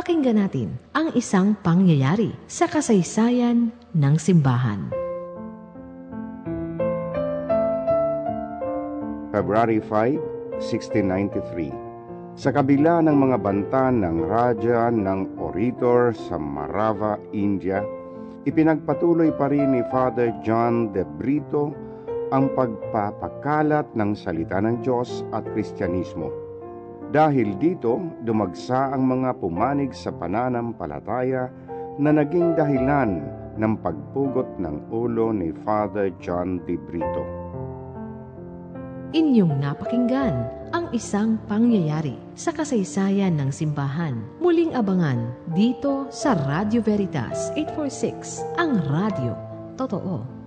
Pakinggan natin ang isang pangyayari sa kasaysayan ng simbahan. February 5, 1693 Sa kabila ng mga banta ng Raja ng Oritor sa Marava, India, ipinagpatuloy pa rin ni Father John de Brito ang pagpapakalat ng salita ng Diyos at Kristyanismo. Dahil dito, dumagsa ang mga pumanig sa pananampalataya na naging dahilan ng pagpugot ng ulo ni Father John de Brito. Inyong napakinggan ang isang pangyayari sa kasaysayan ng simbahan. Muling abangan dito sa Radio Veritas 846, ang radio. Totoo.